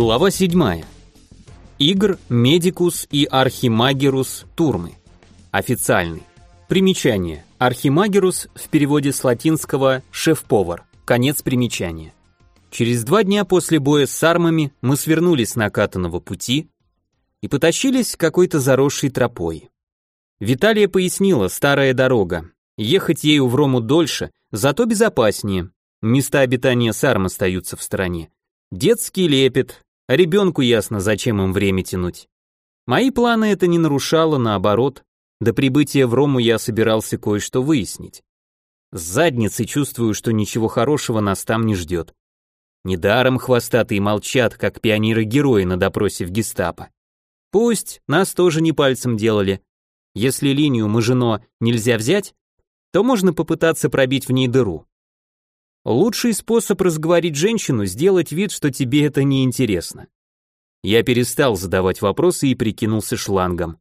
Глава 7. Игр Медикус и Архимагерус Турмы. Официальный. Примечание. Архимагерус в переводе с латинского «шеф-повар». Конец примечания. Через два дня после боя с армами мы свернули с накатанного пути и потащились какой-то заросшей тропой. Виталия пояснила, старая дорога. Ехать ею в Рому дольше, зато безопаснее. Места обитания сарм остаются в стороне. Детский лепет, ребенку ясно, зачем им время тянуть. Мои планы это не нарушало, наоборот. До прибытия в Рому я собирался кое-что выяснить. С задницы чувствую, что ничего хорошего нас там не ждет. Недаром хвостатые молчат, как пионеры-герои на допросе в гестапо. Пусть, нас тоже не пальцем делали. Если линию Мажино нельзя взять, то можно попытаться пробить в ней дыру. Лучший способ разговорить женщину – сделать вид, что тебе это не интересно. Я перестал задавать вопросы и прикинулся шлангом.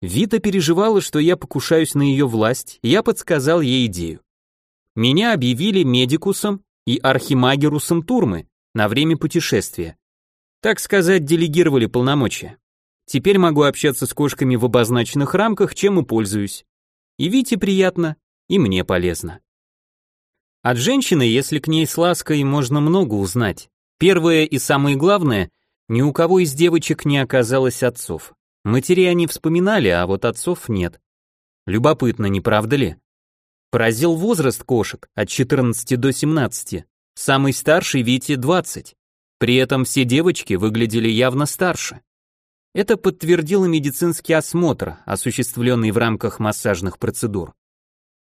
Вита переживала, что я покушаюсь на ее власть, я подсказал ей идею. Меня объявили медикусом и архимагерусом Турмы на время путешествия. Так сказать, делегировали полномочия. Теперь могу общаться с кошками в обозначенных рамках, чем и пользуюсь. И Вите приятно, и мне полезно. От женщины, если к ней с лаской, можно много узнать. Первое и самое главное, ни у кого из девочек не оказалось отцов. Матерей они вспоминали, а вот отцов нет. Любопытно, не правда ли? Поразил возраст кошек от 14 до 17. Самый старший Вите 20. При этом все девочки выглядели явно старше. Это подтвердил медицинский осмотр, осуществленный в рамках массажных процедур.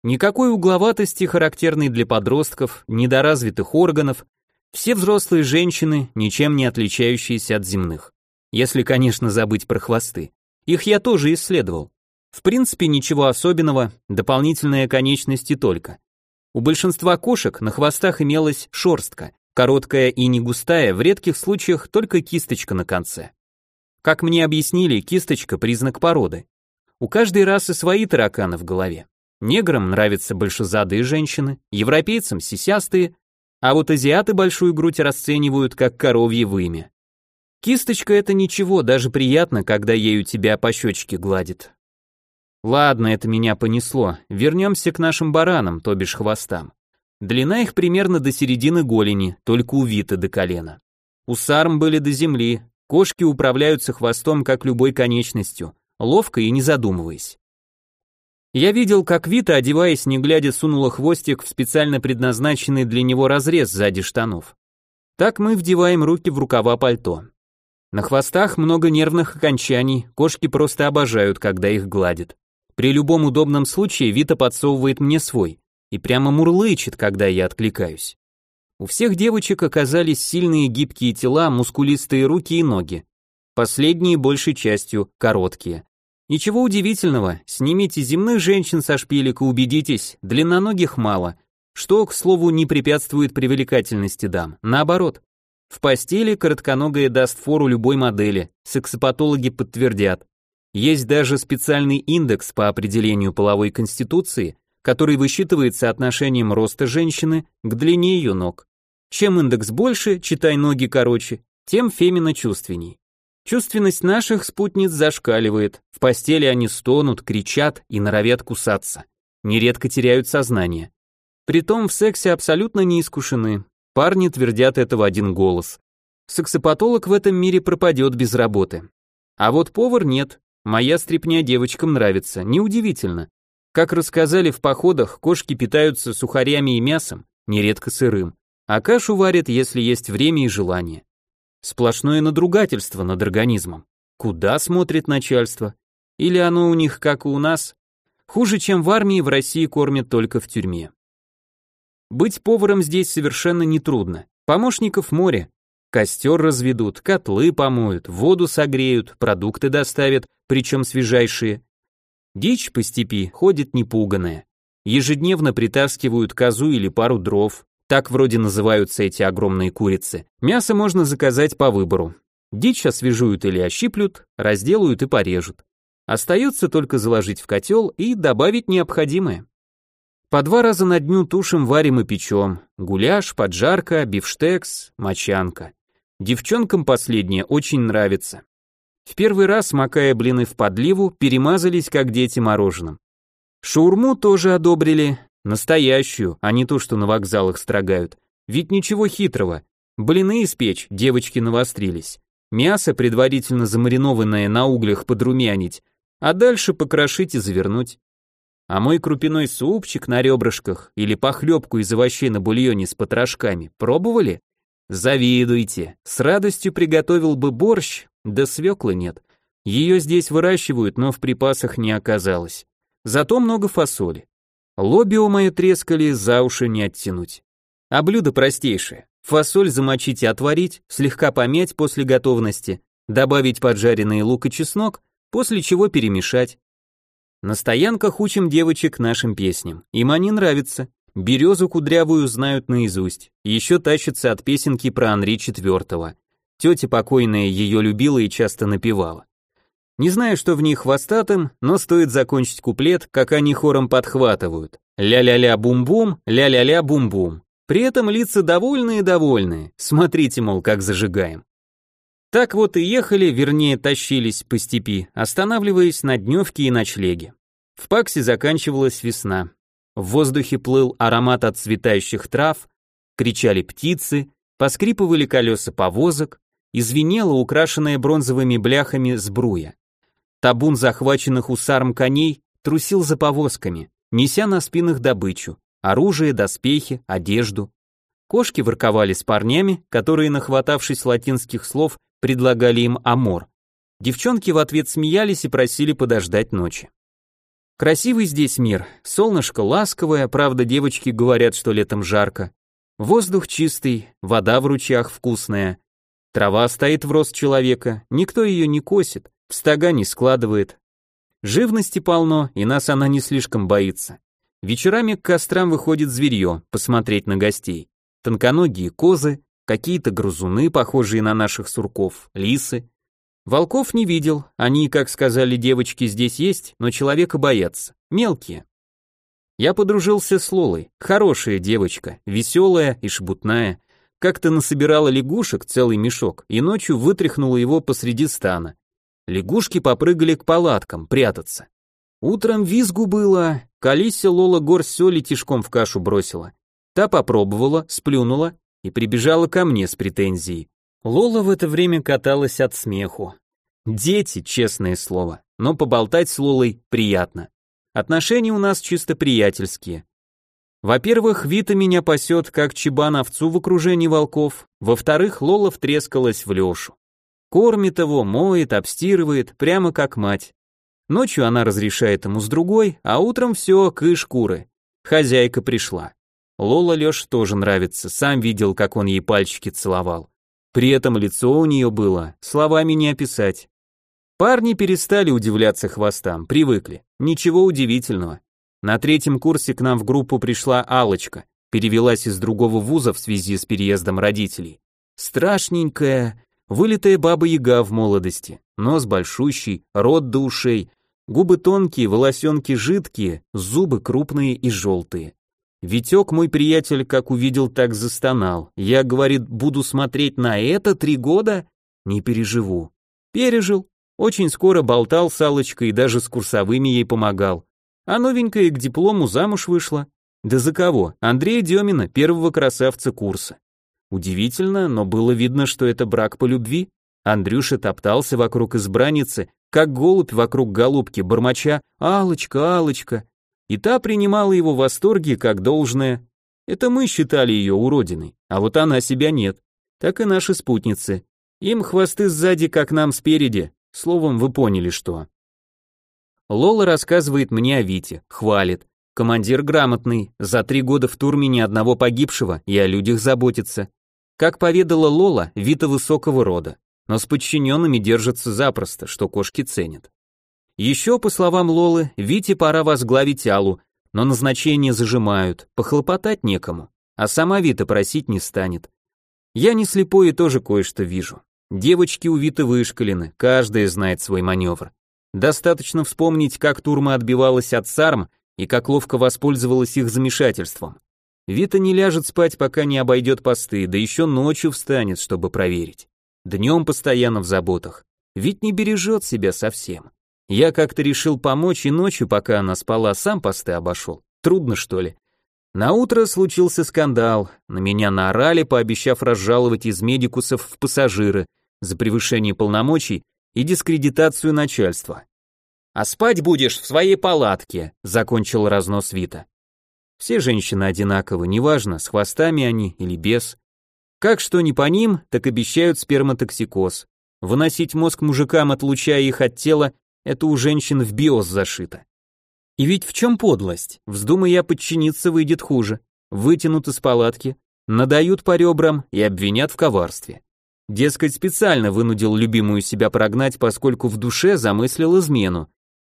Никакой угловатости, характерной для подростков, недоразвитых органов, все взрослые женщины, ничем не отличающиеся от земных. Если, конечно, забыть про хвосты. Их я тоже исследовал. В принципе, ничего особенного, дополнительные конечности только. У большинства кошек на хвостах имелась шерстка, короткая и не густая, в редких случаях только кисточка на конце. Как мне объяснили, кисточка – признак породы. У каждой расы свои тараканы в голове. Неграм нравятся большезадые женщины, европейцам сисястые, а вот азиаты большую грудь расценивают как коровье вымя. Кисточка это ничего, даже приятно, когда ею тебя по щечке гладит. Ладно, это меня понесло. Вернемся к нашим баранам, то бишь хвостам. Длина их примерно до середины голени, только увита до колена. У сарм были до земли, кошки управляются хвостом как любой конечностью, ловко и не задумываясь. Я видел, как Вита, одеваясь, не глядя, сунула хвостик в специально предназначенный для него разрез сзади штанов. Так мы вдеваем руки в рукава пальто. На хвостах много нервных окончаний, кошки просто обожают, когда их гладят. При любом удобном случае Вита подсовывает мне свой и прямо мурлычет, когда я откликаюсь. У всех девочек оказались сильные гибкие тела, мускулистые руки и ноги. Последние большей частью короткие. Ничего удивительного, снимите земных женщин со шпилек и убедитесь, длинноногих мало, что, к слову, не препятствует привлекательности дам, наоборот. В постели коротконогая даст фору любой модели, сексопатологи подтвердят. Есть даже специальный индекс по определению половой конституции, который высчитывается отношением роста женщины к длине ее ног. Чем индекс больше, читай ноги короче, тем фемина чувственней. Чувственность наших спутниц зашкаливает, в постели они стонут, кричат и норовят кусаться. Нередко теряют сознание. Притом в сексе абсолютно не искушены. Парни твердят это в один голос. Сексопатолог в этом мире пропадет без работы. А вот повар нет. Моя стрипня девочкам нравится, неудивительно. Как рассказали в походах, кошки питаются сухарями и мясом, нередко сырым, а кашу варят, если есть время и желание. Сплошное надругательство над организмом. Куда смотрит начальство? Или оно у них, как и у нас? Хуже, чем в армии, в России кормят только в тюрьме. Быть поваром здесь совершенно нетрудно. Помощников море. Костер разведут, котлы помоют, воду согреют, продукты доставят, причем свежайшие. Дичь по степи ходит непуганная. Ежедневно притаскивают козу или пару дров, так вроде называются эти огромные курицы. Мясо можно заказать по выбору. Дичь освежуют или ощиплют, разделают и порежут. Остается только заложить в котел и добавить необходимое. По два раза на дню тушим, варим и печем. Гуляш, поджарка, бифштекс, мочанка. Девчонкам последнее очень нравится. В первый раз, макая блины в подливу, перемазались, как дети мороженым. Шаурму тоже одобрили, настоящую, а не то, что на вокзалах строгают. Ведь ничего хитрого. Блины испечь, девочки навострились. Мясо, предварительно замаринованное на углях, подрумянить, а дальше покрошить и завернуть. А мой крупяной супчик на ребрышках или похлебку из овощей на бульоне с потрошками пробовали? Завидуйте. С радостью приготовил бы борщ, да свеклы нет. Ее здесь выращивают, но в припасах не оказалось. Зато много фасоли. Лобио мое трескали, за уши не оттянуть. А блюдо простейшее. Фасоль замочить и отварить, слегка помять после готовности, добавить поджаренный лук и чеснок, после чего перемешать. На стоянках учим девочек нашим песням. Им они нравятся. Березу кудрявую знают наизусть. Еще тащатся от песенки про Анри IV. Тетя покойная ее любила и часто напевала. Не знаю, что в них хвостатым, но стоит закончить куплет, как они хором подхватывают. Ля-ля-ля бум-бум, ля-ля-ля бум-бум. При этом лица довольные-довольные, смотрите, мол, как зажигаем. Так вот и ехали, вернее тащились по степи, останавливаясь на дневке и ночлеге. В Паксе заканчивалась весна. В воздухе плыл аромат от цветающих трав, кричали птицы, поскрипывали колеса повозок, извинела украшенная бронзовыми бляхами сбруя. Табун захваченных усаром коней трусил за повозками, неся на спинах добычу оружие, доспехи, одежду. Кошки ворковали с парнями, которые, нахватавшись латинских слов, предлагали им амор. Девчонки в ответ смеялись и просили подождать ночи. Красивый здесь мир, солнышко ласковое, правда девочки говорят, что летом жарко. Воздух чистый, вода в ручьях вкусная. Трава стоит в рост человека, никто ее не косит, в стога не складывает. Живности полно, и нас она не слишком боится. Вечерами к кострам выходит зверье, посмотреть на гостей. Тонконогие козы, какие-то грызуны, похожие на наших сурков, лисы. Волков не видел, они, как сказали девочки, здесь есть, но человека боятся, мелкие. Я подружился с Лолой, хорошая девочка, веселая и шебутная. Как-то насобирала лягушек целый мешок и ночью вытряхнула его посреди стана. Лягушки попрыгали к палаткам прятаться. Утром визгу было, Калися Лола горсть соли тишком в кашу бросила. Та попробовала, сплюнула и прибежала ко мне с претензией. Лола в это время каталась от смеху. Дети, честное слово, но поболтать с Лолой приятно. Отношения у нас чисто приятельские. Во-первых, Вита меня пасет, как чебан овцу в окружении волков. Во-вторых, Лола втрескалась в Лешу. Кормит его, моет, обстирывает, прямо как мать. Ночью она разрешает ему с другой, а утром все, кыш куры. Хозяйка пришла. Лола Лёш тоже нравится, сам видел, как он ей пальчики целовал. При этом лицо у нее было, словами не описать. Парни перестали удивляться хвостам, привыкли. Ничего удивительного. На третьем курсе к нам в группу пришла алочка перевелась из другого вуза в связи с переездом родителей. Страшненькая, вылитая баба-яга в молодости, нос большущий, рот до ушей, Губы тонкие, волосенки жидкие, зубы крупные и желтые. Витек, мой приятель, как увидел, так застонал. Я, говорит, буду смотреть на это три года? Не переживу. Пережил. Очень скоро болтал с Аллочкой и даже с курсовыми ей помогал. А новенькая к диплому замуж вышла. Да за кого? Андрея Демина, первого красавца курса. Удивительно, но было видно, что это брак по любви. Андрюша топтался вокруг избранницы, как голубь вокруг голубки, бормоча «Алочка, Алочка!» И та принимала его в восторге как должное. Это мы считали ее уродиной, а вот она себя нет. Так и наши спутницы. Им хвосты сзади, как нам спереди. Словом, вы поняли, что. Лола рассказывает мне о Вите, хвалит. Командир грамотный, за три года в турме ни одного погибшего и о людях заботится. Как поведала Лола, Вита высокого рода но с подчиненными держится запросто, что кошки ценят. Еще, по словам Лолы, Вите пора возглавить Алу, но назначение зажимают, похлопотать некому, а сама Вита просить не станет. Я не слепой и тоже кое-что вижу. Девочки у Виты вышкалены, каждая знает свой маневр. Достаточно вспомнить, как Турма отбивалась от Сарм и как ловко воспользовалась их замешательством. Вита не ляжет спать, пока не обойдет посты, да еще ночью встанет, чтобы проверить. Днем постоянно в заботах. Ведь не бережет себя совсем. Я как-то решил помочь и ночью, пока она спала, сам посты обошел. Трудно, что ли? На утро случился скандал. На меня наорали, пообещав разжаловать из медикусов в пассажиры за превышение полномочий и дискредитацию начальства. «А спать будешь в своей палатке», — закончил разнос Вита. Все женщины одинаковы, неважно, с хвостами они или без. Как что не по ним, так обещают сперматоксикоз. Выносить мозг мужикам, отлучая их от тела, это у женщин в биос зашито. И ведь в чем подлость? Вздумай я подчиниться, выйдет хуже. Вытянут из палатки, надают по ребрам и обвинят в коварстве. Дескать, специально вынудил любимую себя прогнать, поскольку в душе замыслил измену.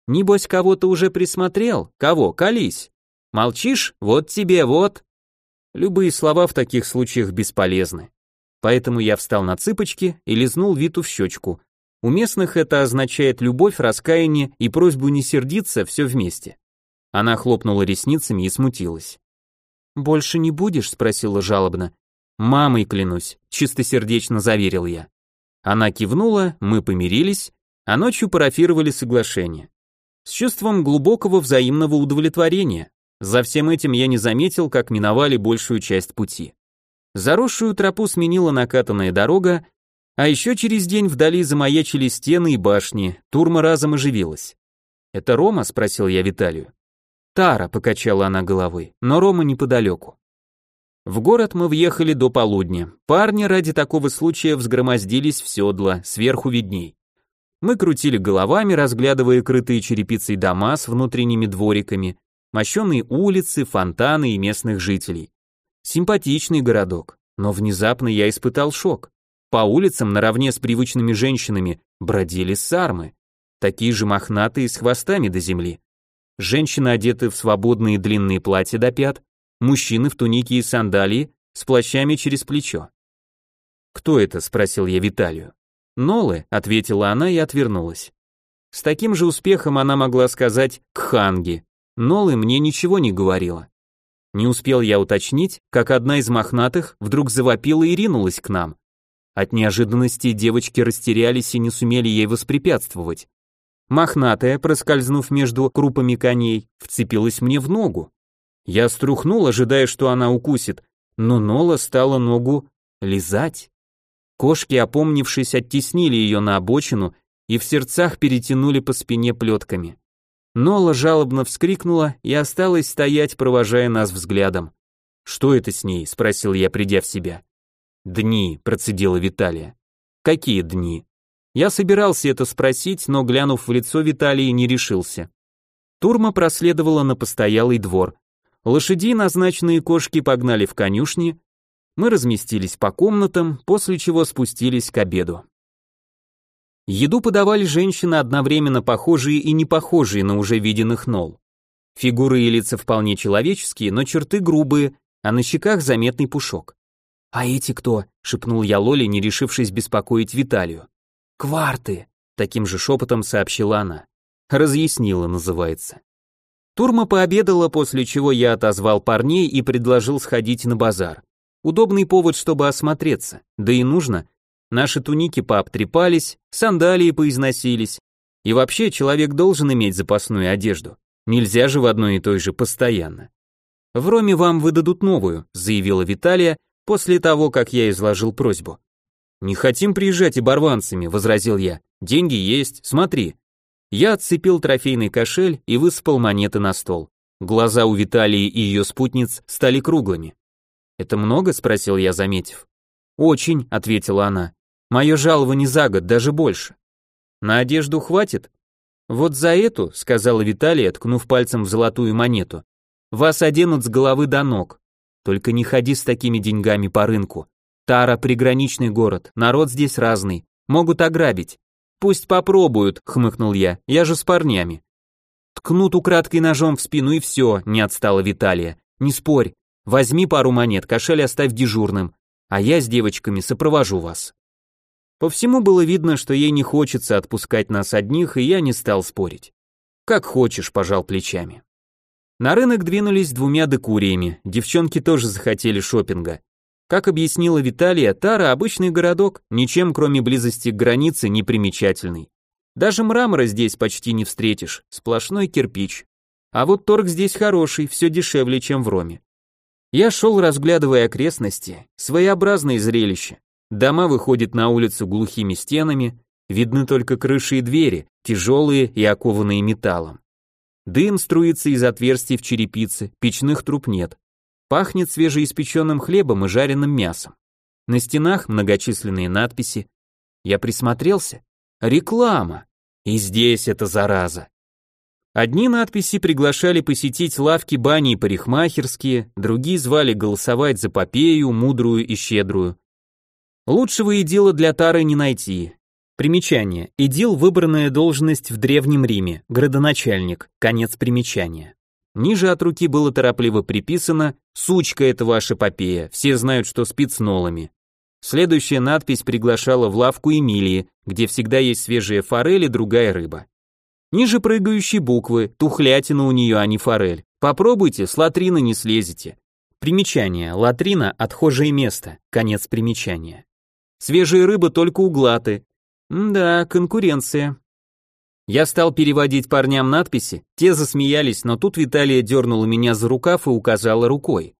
Небось, кого-то уже присмотрел? Кого? Колись. Молчишь? Вот тебе, вот. Любые слова в таких случаях бесполезны. Поэтому я встал на цыпочки и лизнул Виту в щечку, у местных это означает любовь, раскаяние и просьбу не сердиться все вместе. Она хлопнула ресницами и смутилась. «Больше не будешь?» — спросила жалобно. «Мамой клянусь», — чистосердечно заверил я. Она кивнула, мы помирились, а ночью парафировали соглашение. С чувством глубокого взаимного удовлетворения. За всем этим я не заметил, как миновали большую часть пути. Заросшую тропу сменила накатанная дорога, а еще через день вдали замаячили стены и башни, Турма разом оживилась. «Это Рома?» — спросил я Виталию. «Тара», — покачала она головой, но Рома неподалеку. В город мы въехали до полудня. Парни ради такого случая взгромоздились в седла, сверху видней. Мы крутили головами, разглядывая крытые черепицей дома с внутренними двориками, мощеные улицы, фонтаны и местных жителей. Симпатичный городок, но внезапно я испытал шок. По улицам наравне с привычными женщинами бродили сармы, такие же мохнатые с хвостами до земли. Женщины одеты в свободные длинные платья до пят, мужчины в тунике и сандалии с плащами через плечо. «Кто это?» — спросил я Виталию. «Нолы», — ответила она и отвернулась. С таким же успехом она могла сказать «кханги». Нолы мне ничего не говорила. Не успел я уточнить, как одна из мохнатых вдруг завопила и ринулась к нам. От неожиданности девочки растерялись и не сумели ей воспрепятствовать. Мохнатая, проскользнув между крупами коней, вцепилась мне в ногу. Я струхнул, ожидая, что она укусит, но Нола стала ногу лизать. Кошки, опомнившись, оттеснили ее на обочину и в сердцах перетянули по спине плетками. Нола жалобно вскрикнула и осталась стоять, провожая нас взглядом. «Что это с ней?» — спросил я, придя в себя. «Дни», — процедила Виталия. «Какие дни?» Я собирался это спросить, но, глянув в лицо Виталии, не решился. Турма проследовала на постоялый двор. Лошади, назначенные кошки, погнали в конюшни. Мы разместились по комнатам, после чего спустились к обеду. Еду подавали женщины, одновременно похожие и не похожие на уже виденных нол. Фигуры и лица вполне человеческие, но черты грубые, а на щеках заметный пушок. «А эти кто?» — шепнул я Лоле, не решившись беспокоить Виталию. «Кварты», — таким же шепотом сообщила она. «Разъяснила» называется. Турма пообедала, после чего я отозвал парней и предложил сходить на базар. Удобный повод, чтобы осмотреться, да и нужно. Наши туники пообтрепались, сандалии поизносились. И вообще человек должен иметь запасную одежду. Нельзя же в одной и той же постоянно. В Роме вам выдадут новую, заявила Виталия, после того, как я изложил просьбу. «Не хотим приезжать оборванцами», — возразил я. «Деньги есть, смотри». Я отцепил трофейный кошель и высыпал монеты на стол. Глаза у Виталии и ее спутниц стали круглыми. «Это много?» — спросил я, заметив. «Очень», — ответила она. «Мое жалование за год, даже больше». «На одежду хватит?» «Вот за эту», — сказала Виталия, ткнув пальцем в золотую монету, «вас оденут с головы до ног. Только не ходи с такими деньгами по рынку. Тара приграничный город, народ здесь разный, могут ограбить. Пусть попробуют, хмыкнул я. Я же с парнями. Ткнут украдкой ножом в спину и все, не отстала Виталия. Не спорь. Возьми пару монет, кошель оставь дежурным, а я с девочками сопровожу вас. По всему было видно, что ей не хочется отпускать нас одних, и я не стал спорить. Как хочешь, пожал плечами. На рынок двинулись двумя декуриями, девчонки тоже захотели шопинга. Как объяснила Виталия, Тара обычный городок, ничем кроме близости к границе не примечательный. Даже мрамора здесь почти не встретишь, сплошной кирпич. А вот торг здесь хороший, все дешевле, чем в Роме. Я шел, разглядывая окрестности, своеобразное зрелище. Дома выходят на улицу глухими стенами, видны только крыши и двери, тяжелые и окованные металлом. Дым струится из отверстий в черепице, печных труб нет. Пахнет свежеиспеченным хлебом и жареным мясом. На стенах многочисленные надписи. Я присмотрелся. Реклама. И здесь это зараза. Одни надписи приглашали посетить лавки бани и парикмахерские, другие звали голосовать за попею, мудрую и щедрую. Лучшего идила для Тары не найти. Примечание. Идил выбранная должность в Древнем Риме, градоначальник, конец примечания. Ниже от руки было торопливо приписано «Сучка это ваша попея, все знают, что спит с нолами». Следующая надпись приглашала в лавку Эмилии, где всегда есть свежая форель и другая рыба. Ниже прыгающие буквы, тухлятина у нее, а не форель. Попробуйте, с латрины не слезете. Примечание. Латрина – отхожее место. Конец примечания. Свежая рыба только углаты. да, конкуренция. Я стал переводить парням надписи, те засмеялись, но тут Виталия дернула меня за рукав и указала рукой.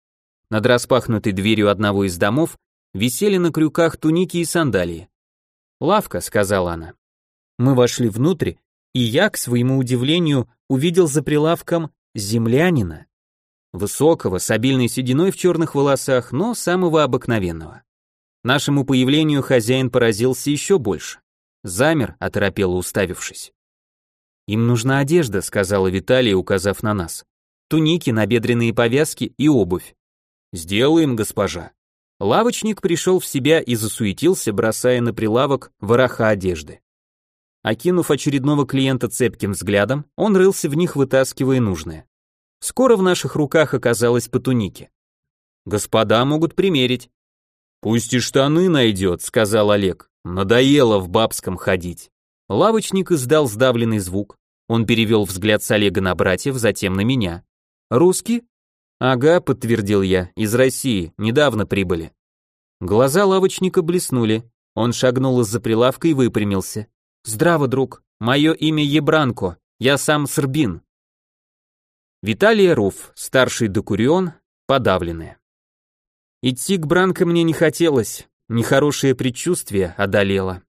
Над распахнутой дверью одного из домов висели на крюках туники и сандалии. «Лавка», — сказала она. Мы вошли внутрь, и я, к своему удивлению, увидел за прилавком землянина. Высокого, с обильной сединой в черных волосах, но самого обыкновенного. Нашему появлению хозяин поразился еще больше. Замер, оторопело уставившись. «Им нужна одежда», — сказала Виталия, указав на нас. «Туники, набедренные повязки и обувь». «Сделаем, госпожа». Лавочник пришел в себя и засуетился, бросая на прилавок вороха одежды. Окинув очередного клиента цепким взглядом, он рылся в них, вытаскивая нужное. Скоро в наших руках оказалось по тунике. «Господа могут примерить». «Пусть и штаны найдет», — сказал Олег. «Надоело в бабском ходить». Лавочник издал сдавленный звук. Он перевел взгляд с Олега на братьев, затем на меня. «Русский?» «Ага», — подтвердил я, — «из России, недавно прибыли». Глаза лавочника блеснули. Он шагнул из-за прилавка и выпрямился. «Здраво, друг. Мое имя Ебранко. Я сам Србин». Виталий Руф, старший докурион, подавленный. Идти к Бранко мне не хотелось, нехорошее предчувствие одолело.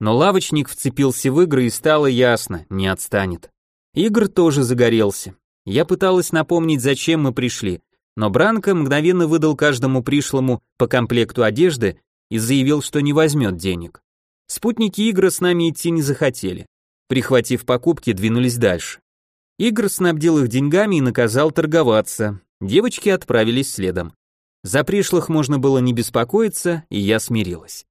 Но лавочник вцепился в игры и стало ясно, не отстанет. Игр тоже загорелся. Я пыталась напомнить, зачем мы пришли, но Бранко мгновенно выдал каждому пришлому по комплекту одежды и заявил, что не возьмет денег. Спутники Игра с нами идти не захотели. Прихватив покупки, двинулись дальше. Игр снабдил их деньгами и наказал торговаться. Девочки отправились следом. За пришлых можно было не беспокоиться, и я смирилась.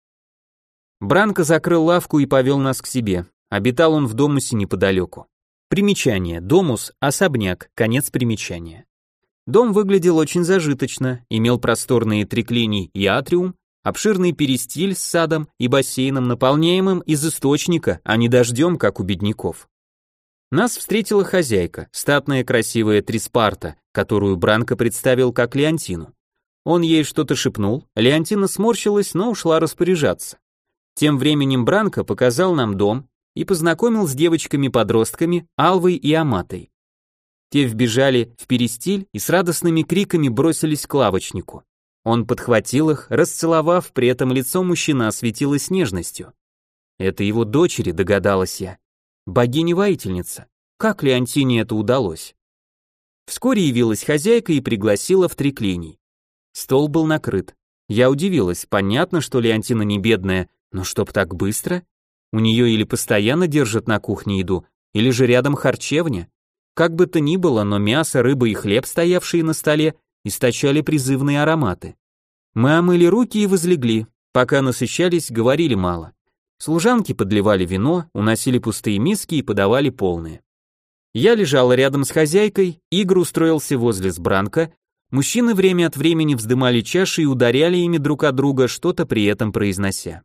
Бранко закрыл лавку и повел нас к себе. Обитал он в домусе неподалеку. Примечание. Домус – особняк, конец примечания. Дом выглядел очень зажиточно, имел просторные триклиний и атриум, обширный перестиль с садом и бассейном, наполняемым из источника, а не дождем, как у бедняков. Нас встретила хозяйка, статная красивая Триспарта, которую Бранко представил как Леонтину. Он ей что-то шепнул, Леонтина сморщилась, но ушла распоряжаться. Тем временем Бранко показал нам дом и познакомил с девочками-подростками Алвой и Аматой. Те вбежали в перестиль и с радостными криками бросились к лавочнику. Он подхватил их, расцеловав, при этом лицо мужчины осветилось нежностью. Это его дочери, догадалась я. Богиня-воительница. Как Леонтине это удалось? Вскоре явилась хозяйка и пригласила в триклиний. Стол был накрыт. Я удивилась, понятно, что Леонтина не бедная, но чтоб так быстро? У нее или постоянно держат на кухне еду, или же рядом харчевня. Как бы то ни было, но мясо, рыба и хлеб, стоявшие на столе, источали призывные ароматы. Мы омыли руки и возлегли, пока насыщались, говорили мало. Служанки подливали вино, уносили пустые миски и подавали полные. Я лежала рядом с хозяйкой, Игорь устроился возле сбранка, мужчины время от времени вздымали чаши и ударяли ими друг от друга, что-то при этом произнося.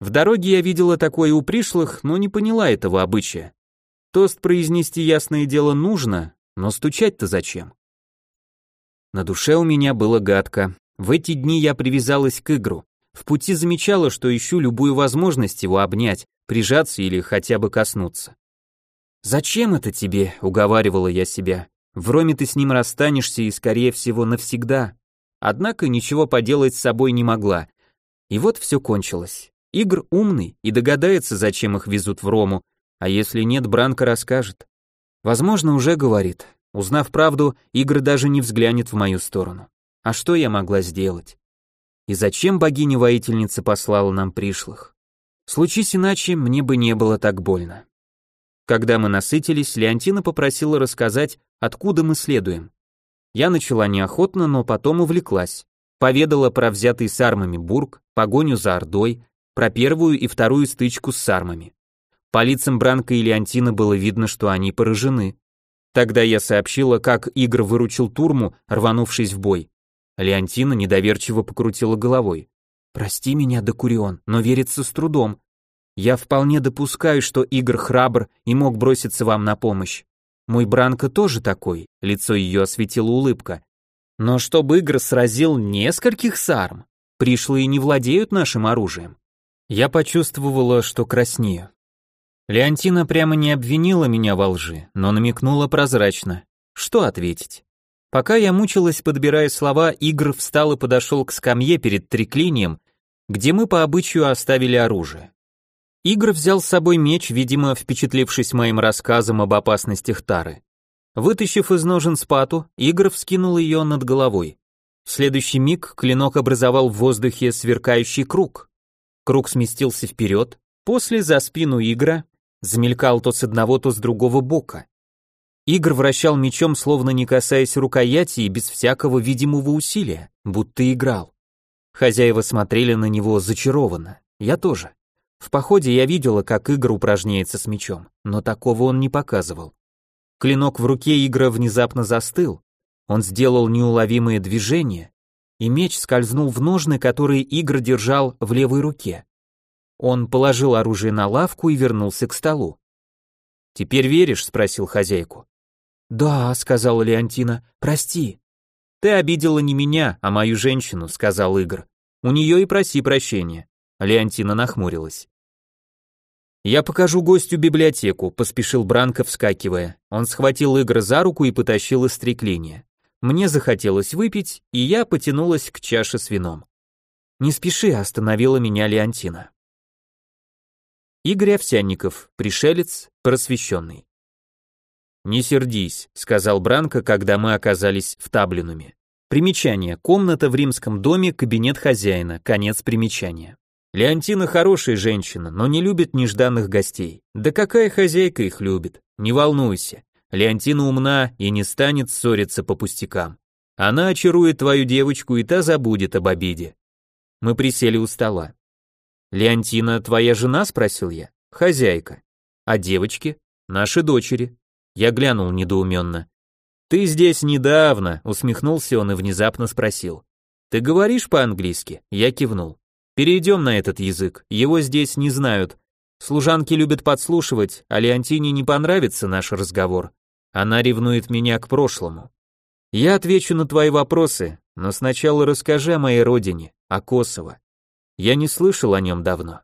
В дороге я видела такое у пришлых, но не поняла этого обычая. Тост произнести ясное дело нужно, но стучать-то зачем? На душе у меня было гадко. В эти дни я привязалась к игру. В пути замечала, что ищу любую возможность его обнять, прижаться или хотя бы коснуться. «Зачем это тебе?» — уговаривала я себя. «В Роме ты с ним расстанешься и, скорее всего, навсегда». Однако ничего поделать с собой не могла. И вот все кончилось. Игр умный и догадается, зачем их везут в Рому, а если нет, Бранко расскажет. Возможно, уже говорит. Узнав правду, Игр даже не взглянет в мою сторону. А что я могла сделать? И зачем богиня-воительница послала нам пришлых? Случись иначе, мне бы не было так больно. Когда мы насытились, Леонтина попросила рассказать, откуда мы следуем. Я начала неохотно, но потом увлеклась. Поведала про взятый с армами Бург, погоню за Ордой, про первую и вторую стычку с сармами. По лицам Бранка и Леонтина было видно, что они поражены. Тогда я сообщила, как Игр выручил Турму, рванувшись в бой. Леонтина недоверчиво покрутила головой. «Прости меня, Докурион, но верится с трудом. Я вполне допускаю, что Игр храбр и мог броситься вам на помощь. Мой Бранко тоже такой», — лицо ее осветила улыбка. «Но чтобы Игр сразил нескольких сарм, пришлые не владеют нашим оружием». Я почувствовала, что краснею. Леонтина прямо не обвинила меня во лжи, но намекнула прозрачно. Что ответить? Пока я мучилась, подбирая слова, Игр встал и подошел к скамье перед триклинием, где мы по обычаю оставили оружие. Игр взял с собой меч, видимо, впечатлившись моим рассказом об опасностях Тары. Вытащив из ножен спату, Игр вскинул ее над головой. В следующий миг клинок образовал в воздухе сверкающий круг. Круг сместился вперед, после за спину Игра замелькал то с одного, то с другого бока. Игр вращал мечом, словно не касаясь рукояти и без всякого видимого усилия, будто играл. Хозяева смотрели на него зачарованно, я тоже. В походе я видела, как Игр упражняется с мечом, но такого он не показывал. Клинок в руке Игра внезапно застыл, он сделал неуловимые движения, и меч скользнул в ножны, которые Игр держал в левой руке. Он положил оружие на лавку и вернулся к столу. «Теперь веришь?» — спросил хозяйку. «Да», — сказала Леонтина, — «прости». «Ты обидела не меня, а мою женщину», — сказал Игр. «У нее и проси прощения». Леонтина нахмурилась. «Я покажу гостю библиотеку», — поспешил Бранко, вскакивая. Он схватил Игра за руку и потащил из треклиния. Мне захотелось выпить, и я потянулась к чаше с вином. «Не спеши», — остановила меня Леонтина. Игорь Овсянников, пришелец, просвещенный. «Не сердись», — сказал Бранко, когда мы оказались в Таблинуме. Примечание. Комната в римском доме, кабинет хозяина. Конец примечания. Леонтина хорошая женщина, но не любит нежданных гостей. Да какая хозяйка их любит? Не волнуйся. Леонтина умна и не станет ссориться по пустякам. Она очарует твою девочку, и та забудет об обиде. Мы присели у стола. «Леонтина твоя жена?» – спросил я. «Хозяйка». «А девочки?» «Наши дочери». Я глянул недоуменно. «Ты здесь недавно», – усмехнулся он и внезапно спросил. «Ты говоришь по-английски?» Я кивнул. «Перейдем на этот язык, его здесь не знают. Служанки любят подслушивать, а Леонтине не понравится наш разговор. Она ревнует меня к прошлому. Я отвечу на твои вопросы, но сначала расскажи о моей родине, о Косово. Я не слышал о нем давно.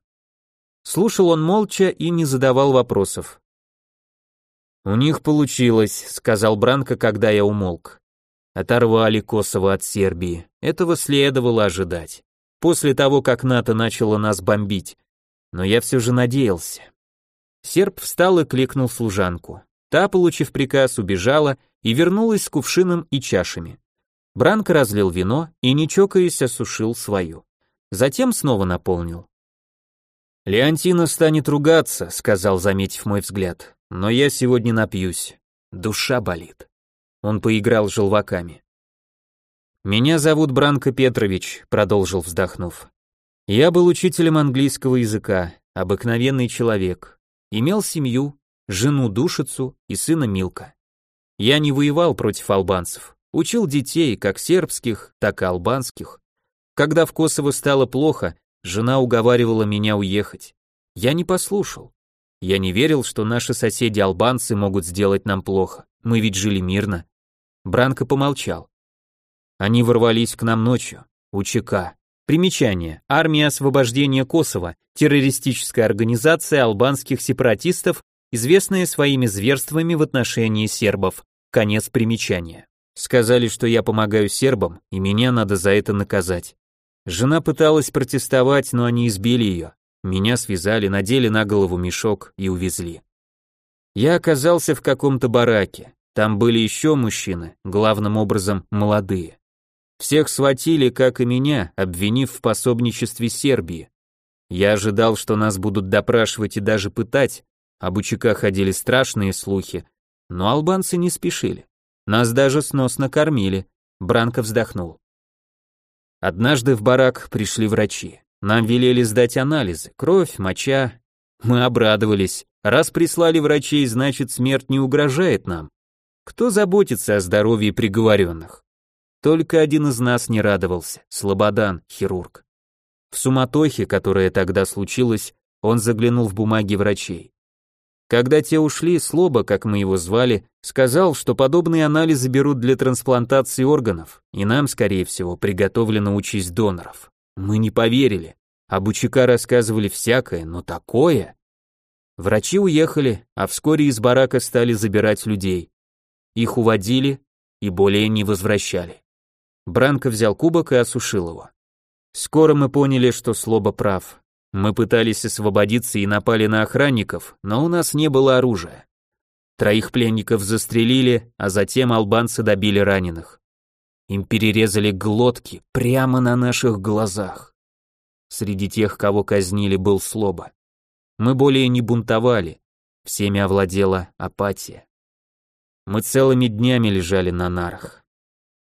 Слушал он молча и не задавал вопросов. «У них получилось», — сказал Бранко, когда я умолк. Оторвали Косово от Сербии. Этого следовало ожидать. После того, как НАТО начало нас бомбить. Но я все же надеялся. Серб встал и кликнул служанку. Та, получив приказ, убежала и вернулась с кувшином и чашами. Бранко разлил вино и, не чокаясь, осушил свою. Затем снова наполнил. «Леонтина станет ругаться», — сказал, заметив мой взгляд. «Но я сегодня напьюсь. Душа болит». Он поиграл желваками. «Меня зовут Бранко Петрович», — продолжил, вздохнув. «Я был учителем английского языка, обыкновенный человек. Имел семью, жену-душицу и сына Милка. Я не воевал против албанцев, учил детей, как сербских, так и албанских. Когда в Косово стало плохо, жена уговаривала меня уехать. Я не послушал. Я не верил, что наши соседи-албанцы могут сделать нам плохо. Мы ведь жили мирно. Бранко помолчал. Они ворвались к нам ночью. УЧК. Примечание. Армия освобождения Косово. Террористическая организация албанских сепаратистов, известная своими зверствами в отношении сербов. Конец примечания. Сказали, что я помогаю сербам, и меня надо за это наказать. Жена пыталась протестовать, но они избили ее. Меня связали, надели на голову мешок и увезли. Я оказался в каком-то бараке. Там были еще мужчины, главным образом молодые. Всех схватили, как и меня, обвинив в пособничестве Сербии. Я ожидал, что нас будут допрашивать и даже пытать, об УЧК ходили страшные слухи, но албанцы не спешили. Нас даже сносно кормили. Бранко вздохнул. Однажды в барак пришли врачи. Нам велели сдать анализы, кровь, моча. Мы обрадовались. Раз прислали врачей, значит смерть не угрожает нам. Кто заботится о здоровье приговоренных? Только один из нас не радовался, Слободан, хирург. В суматохе, которая тогда случилась, он заглянул в бумаги врачей. Когда те ушли, Слоба, как мы его звали, сказал, что подобные анализы берут для трансплантации органов, и нам, скорее всего, приготовлена участь доноров. Мы не поверили. Об УЧК рассказывали всякое, но такое... Врачи уехали, а вскоре из барака стали забирать людей. Их уводили и более не возвращали. Бранко взял кубок и осушил его. Скоро мы поняли, что Слоба прав. Мы пытались освободиться и напали на охранников, но у нас не было оружия. Троих пленников застрелили, а затем албанцы добили раненых. Им перерезали глотки прямо на наших глазах. Среди тех, кого казнили, был Слоба. Мы более не бунтовали, всеми овладела апатия. Мы целыми днями лежали на нарах.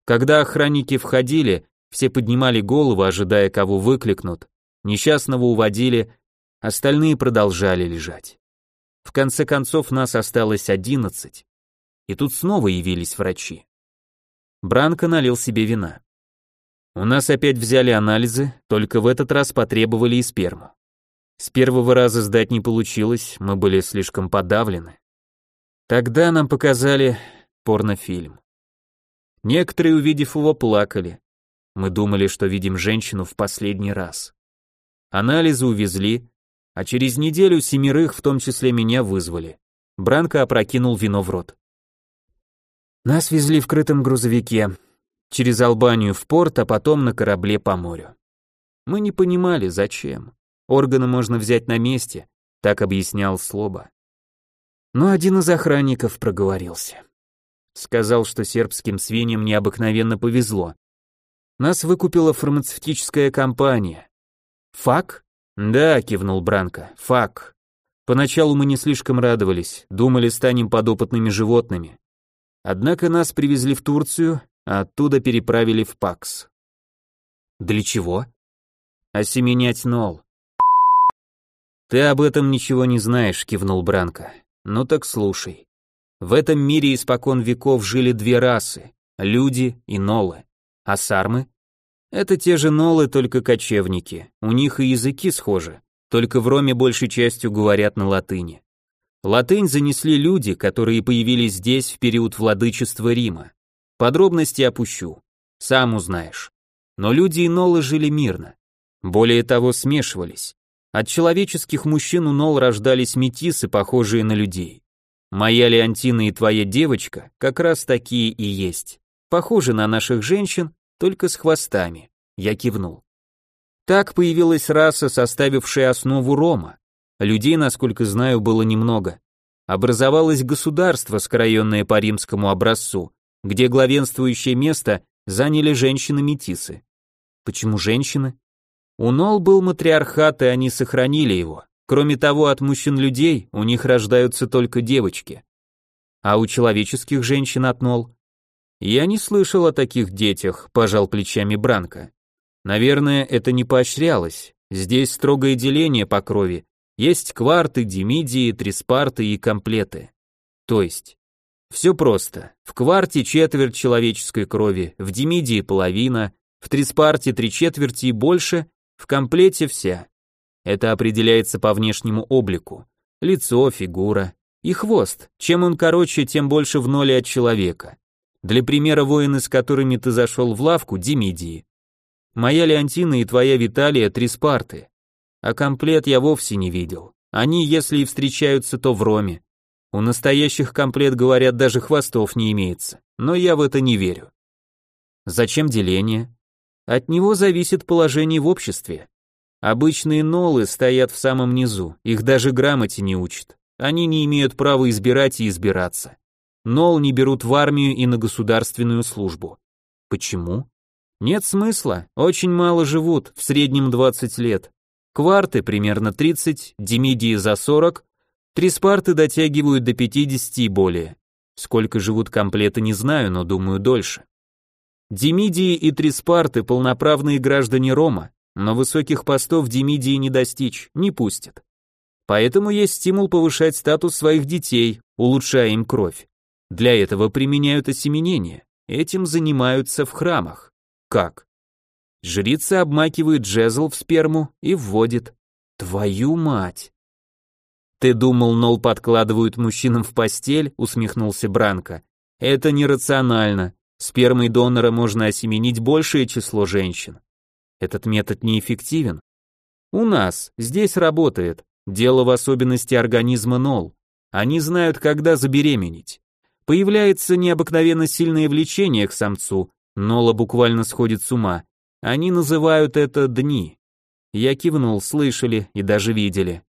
Когда охранники входили, все поднимали голову, ожидая, кого выкликнут, несчастного уводили, остальные продолжали лежать. В конце концов нас осталось одиннадцать, и тут снова явились врачи. Бранко налил себе вина. У нас опять взяли анализы, только в этот раз потребовали и сперму. С первого раза сдать не получилось, мы были слишком подавлены. Тогда нам показали порнофильм. Некоторые, увидев его, плакали. Мы думали, что видим женщину в последний раз. Анализы увезли, а через неделю семерых, в том числе меня, вызвали. Бранко опрокинул вино в рот. Нас везли в крытом грузовике, через Албанию в порт, а потом на корабле по морю. Мы не понимали, зачем. Органы можно взять на месте, так объяснял Слоба. Но один из охранников проговорился. Сказал, что сербским свиньям необыкновенно повезло. Нас выкупила фармацевтическая компания. Фак? Да, кивнул Бранко. Фак. Поначалу мы не слишком радовались, думали, станем подопытными животными. Однако нас привезли в Турцию, а оттуда переправили в Пакс. Для чего? Осеменять Нол. Ты об этом ничего не знаешь, кивнул Бранко. Ну так слушай. В этом мире испокон веков жили две расы — люди и нолы. А сармы? Это те же нолы, только кочевники. У них и языки схожи, только в Роме большей частью говорят на латыни. Латынь занесли люди, которые появились здесь в период владычества Рима. Подробности опущу. Сам узнаешь. Но люди и Нолы жили мирно. Более того, смешивались. От человеческих мужчин у Нол рождались метисы, похожие на людей. Моя Леонтина и твоя девочка как раз такие и есть. Похожи на наших женщин, только с хвостами. Я кивнул. Так появилась раса, составившая основу Рома. Людей, насколько знаю, было немного. Образовалось государство, скроенное по римскому образцу, где главенствующее место заняли женщины-метисы. Почему женщины? У Нол был матриархат, и они сохранили его. Кроме того, от мужчин-людей у них рождаются только девочки. А у человеческих женщин от Нол? Я не слышал о таких детях, пожал плечами Бранко. Наверное, это не поощрялось. Здесь строгое деление по крови, есть кварты, демидии, триспарты и комплеты. То есть, все просто. В кварте четверть человеческой крови, в демидии половина, в триспарте три четверти и больше, в комплете вся. Это определяется по внешнему облику. Лицо, фигура. И хвост. Чем он короче, тем больше в ноле от человека. Для примера воины, с которыми ты зашел в лавку, Демидии. Моя Леонтина и твоя Виталия три спарты. А комплект я вовсе не видел. Они, если и встречаются, то в Роме. У настоящих комплект, говорят, даже хвостов не имеется. Но я в это не верю. Зачем деление? От него зависит положение в обществе. Обычные нолы стоят в самом низу, их даже грамоте не учат. Они не имеют права избирать и избираться. Нол не берут в армию и на государственную службу. Почему? Нет смысла, очень мало живут, в среднем 20 лет. Кварты примерно 30, демидии за 40, три спарты дотягивают до 50 и более. Сколько живут комплеты не знаю, но думаю дольше. Демидии и Триспарты полноправные граждане Рома, но высоких постов Демидии не достичь, не пустят. Поэтому есть стимул повышать статус своих детей, улучшая им кровь. Для этого применяют осеменение. Этим занимаются в храмах. Как? Жрица обмакивает жезл в сперму и вводит. Твою мать! Ты думал, нол подкладывают мужчинам в постель? Усмехнулся Бранко. Это нерационально. Спермой донора можно осеменить большее число женщин. Этот метод неэффективен. У нас, здесь работает. Дело в особенности организма нол. Они знают, когда забеременеть. Появляется необыкновенно сильное влечение к самцу, нола буквально сходит с ума. Они называют это дни. Я кивнул, слышали и даже видели.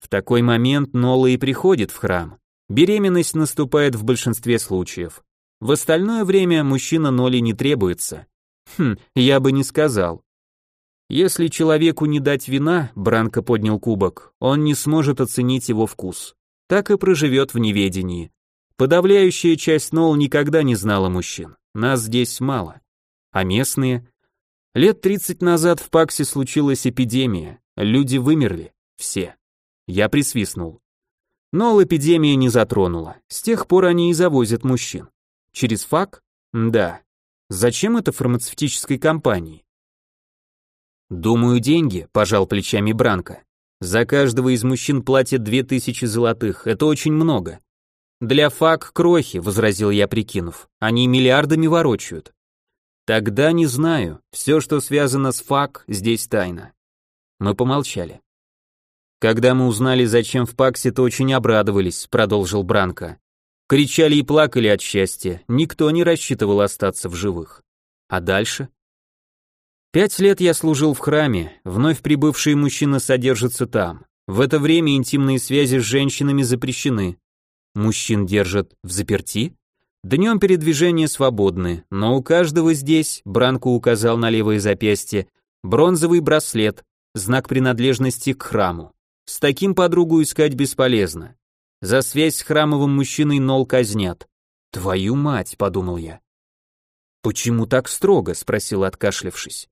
В такой момент Нола и приходит в храм. Беременность наступает в большинстве случаев. В остальное время мужчина Ноли не требуется. Хм, я бы не сказал. Если человеку не дать вина, Бранко поднял кубок, он не сможет оценить его вкус. Так и проживет в неведении. Подавляющая часть Нол никогда не знала мужчин. Нас здесь мало. А местные? Лет 30 назад в Паксе случилась эпидемия. Люди вымерли. Все. Я присвистнул. Нол эпидемия не затронула. С тех пор они и завозят мужчин. Через ФАК? Да. Зачем это фармацевтической компании? «Думаю, деньги», – пожал плечами Бранко. «За каждого из мужчин платят две тысячи золотых, это очень много». «Для фак крохи», – возразил я, прикинув. «Они миллиардами ворочают». «Тогда не знаю. Все, что связано с фак, здесь тайна». Мы помолчали. «Когда мы узнали, зачем в Паксе, то очень обрадовались», – продолжил Бранко. Кричали и плакали от счастья, никто не рассчитывал остаться в живых. А дальше? Пять лет я служил в храме, вновь прибывшие мужчины содержатся там. В это время интимные связи с женщинами запрещены. Мужчин держат в заперти? Днем передвижения свободны, но у каждого здесь, Бранко указал на левое запястье, бронзовый браслет, знак принадлежности к храму. С таким подругу искать бесполезно. За связь с храмовым мужчиной нол казнят. Твою мать, подумал я. Почему так строго? спросил, откашлявшись.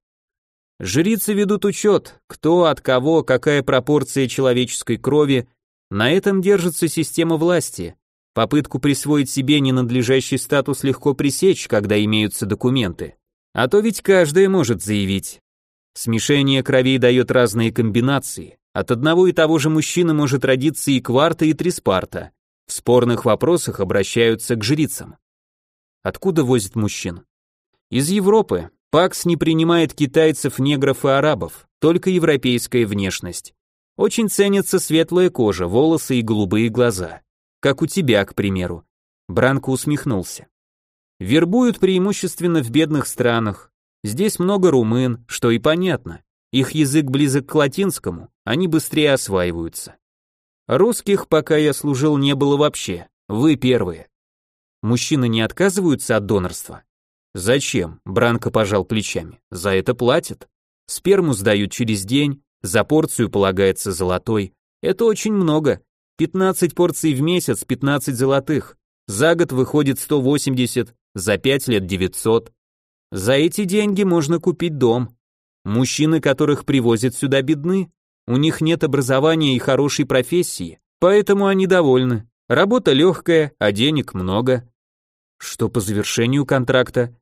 Жрицы ведут учет, кто от кого, какая пропорция человеческой крови. На этом держится система власти. Попытку присвоить себе ненадлежащий статус легко пресечь, когда имеются документы. А то ведь каждый может заявить. Смешение кровей дает разные комбинации. От одного и того же мужчины может родиться и кварта, и триспарта. В спорных вопросах обращаются к жрицам. Откуда возят мужчин? Из Европы, ПАКС не принимает китайцев, негров и арабов, только европейская внешность. Очень ценится светлая кожа, волосы и голубые глаза. Как у тебя, к примеру. Бранко усмехнулся. Вербуют преимущественно в бедных странах. Здесь много румын, что и понятно. Их язык близок к латинскому, они быстрее осваиваются. Русских, пока я служил, не было вообще. Вы первые. Мужчины не отказываются от донорства? Зачем? Бранко пожал плечами. За это платят. Сперму сдают через день, за порцию полагается золотой. Это очень много. 15 порций в месяц, 15 золотых. За год выходит 180, за 5 лет 900. За эти деньги можно купить дом. Мужчины, которых привозят сюда, бедны. У них нет образования и хорошей профессии, поэтому они довольны. Работа легкая, а денег много. Что по завершению контракта?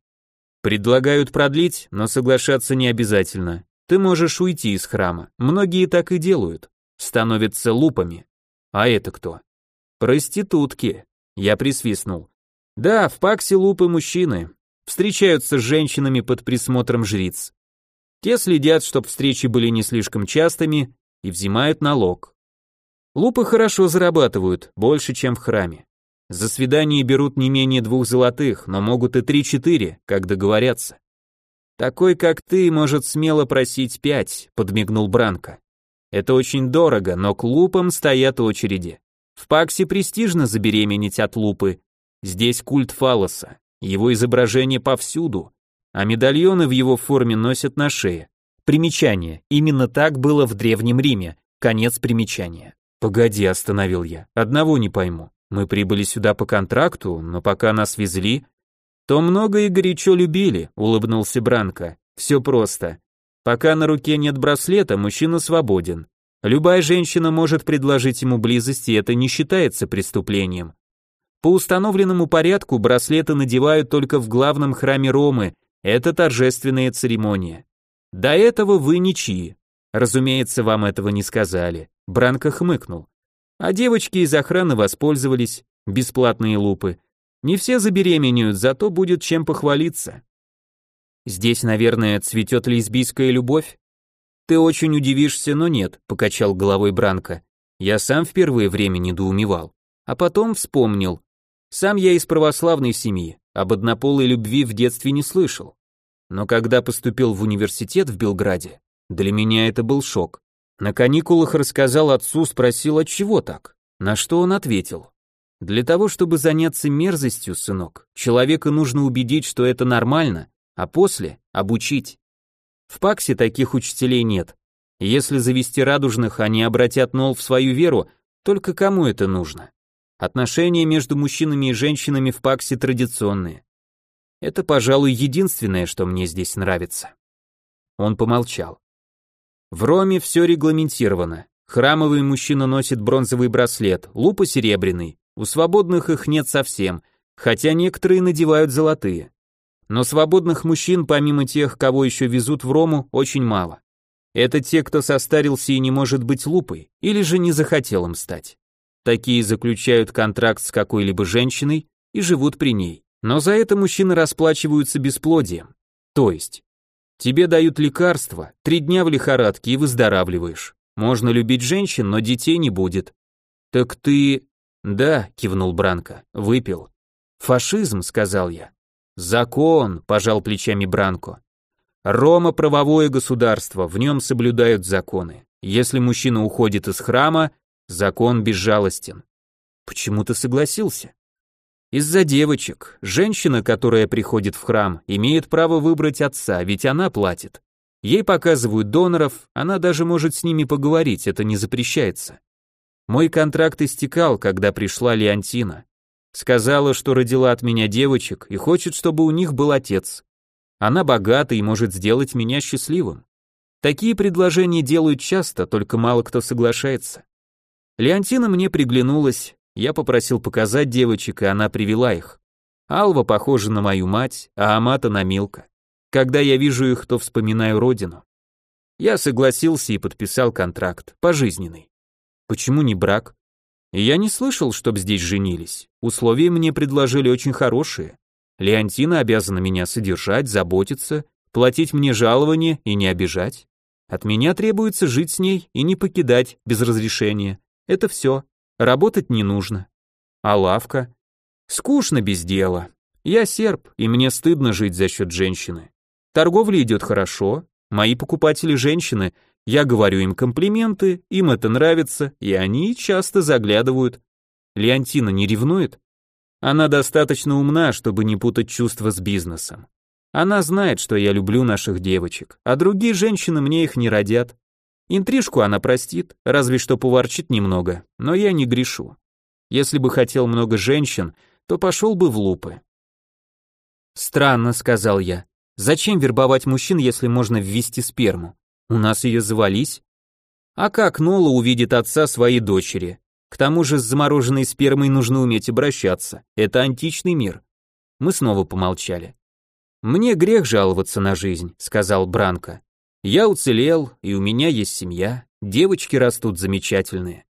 Предлагают продлить, но соглашаться не обязательно. Ты можешь уйти из храма. Многие так и делают. Становятся лупами. А это кто? Проститутки. Я присвистнул. Да, в Паксе лупы мужчины. Встречаются с женщинами под присмотром жриц. Те следят, чтобы встречи были не слишком частыми, и взимают налог. Лупы хорошо зарабатывают, больше, чем в храме. За свидание берут не менее двух золотых, но могут и три-четыре, как договорятся. Такой, как ты, может смело просить пять, подмигнул Бранко. Это очень дорого, но к лупам стоят очереди. В Паксе престижно забеременеть от лупы. Здесь культ фалоса, его изображение повсюду, а медальоны в его форме носят на шее. Примечание. Именно так было в Древнем Риме. Конец примечания. Погоди, остановил я. Одного не пойму. Мы прибыли сюда по контракту, но пока нас везли, то много и горячо любили, улыбнулся Бранко. Все просто. Пока на руке нет браслета, мужчина свободен. Любая женщина может предложить ему близость, и это не считается преступлением. По установленному порядку браслеты надевают только в главном храме Ромы, это торжественная церемония. До этого вы ничьи. Разумеется, вам этого не сказали. Бранко хмыкнул. А девочки из охраны воспользовались, бесплатные лупы. Не все забеременеют, зато будет чем похвалиться. Здесь, наверное, цветет лесбийская любовь? Ты очень удивишься, но нет, покачал головой Бранко. Я сам в первое время недоумевал, а потом вспомнил. Сам я из православной семьи, об однополой любви в детстве не слышал. Но когда поступил в университет в Белграде, для меня это был шок. На каникулах рассказал отцу, спросил, от чего так? На что он ответил? Для того, чтобы заняться мерзостью, сынок, человека нужно убедить, что это нормально, а после обучить. В Паксе таких учителей нет. Если завести радужных, они обратят нол в свою веру, только кому это нужно? Отношения между мужчинами и женщинами в Паксе традиционные. Это, пожалуй, единственное, что мне здесь нравится. Он помолчал. В Роме все регламентировано. Храмовый мужчина носит бронзовый браслет, лупа серебряный. У свободных их нет совсем, хотя некоторые надевают золотые. Но свободных мужчин, помимо тех, кого еще везут в Рому, очень мало. Это те, кто состарился и не может быть лупой, или же не захотел им стать. Такие заключают контракт с какой-либо женщиной и живут при ней. Но за это мужчины расплачиваются бесплодием. То есть, тебе дают лекарства, три дня в лихорадке и выздоравливаешь. Можно любить женщин, но детей не будет. Так ты... Да, кивнул Бранко, выпил. Фашизм, сказал я. Закон, пожал плечами Бранко. Рома правовое государство, в нем соблюдают законы. Если мужчина уходит из храма, закон безжалостен. Почему ты согласился? Из-за девочек. Женщина, которая приходит в храм, имеет право выбрать отца, ведь она платит. Ей показывают доноров, она даже может с ними поговорить, это не запрещается. Мой контракт истекал, когда пришла Леонтина. Сказала, что родила от меня девочек и хочет, чтобы у них был отец. Она богата и может сделать меня счастливым. Такие предложения делают часто, только мало кто соглашается. Леонтина мне приглянулась, я попросил показать девочек, и она привела их. Алва похожа на мою мать, а Амата на Милка. Когда я вижу их, то вспоминаю родину. Я согласился и подписал контракт, пожизненный. Почему не брак? Я не слышал, чтоб здесь женились. Условия мне предложили очень хорошие. Леонтина обязана меня содержать, заботиться, платить мне жалование и не обижать. От меня требуется жить с ней и не покидать без разрешения. Это все. Работать не нужно. А лавка? Скучно без дела. Я серб, и мне стыдно жить за счет женщины. Торговля идет хорошо, мои покупатели женщины, я говорю им комплименты, им это нравится, и они часто заглядывают. Леонтина не ревнует? Она достаточно умна, чтобы не путать чувства с бизнесом. Она знает, что я люблю наших девочек, а другие женщины мне их не родят. Интрижку она простит, разве что поворчит немного, но я не грешу. Если бы хотел много женщин, то пошел бы в лупы. Странно, сказал я. Зачем вербовать мужчин, если можно ввести сперму? У нас ее завались. А как Нола увидит отца своей дочери? К тому же с замороженной спермой нужно уметь обращаться. Это античный мир. Мы снова помолчали. Мне грех жаловаться на жизнь, сказал Бранко. Я уцелел, и у меня есть семья, девочки растут замечательные.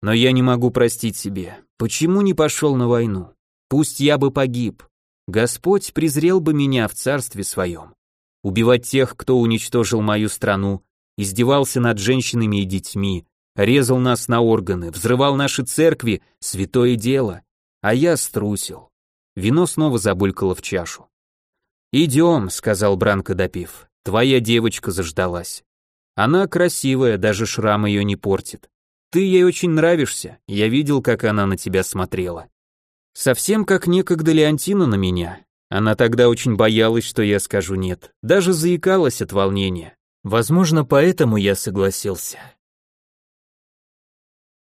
Но я не могу простить себе. Почему не пошел на войну? Пусть я бы погиб. Господь презрел бы меня в царстве своем. Убивать тех, кто уничтожил мою страну, издевался над женщинами и детьми, резал нас на органы, взрывал наши церкви, святое дело. А я струсил. Вино снова забулькало в чашу. «Идем», — сказал Бранко допив, — «твоя девочка заждалась. Она красивая, даже шрам ее не портит. Ты ей очень нравишься, я видел, как она на тебя смотрела. Совсем как некогда Леонтина на меня. Она тогда очень боялась, что я скажу нет, даже заикалась от волнения. Возможно, поэтому я согласился.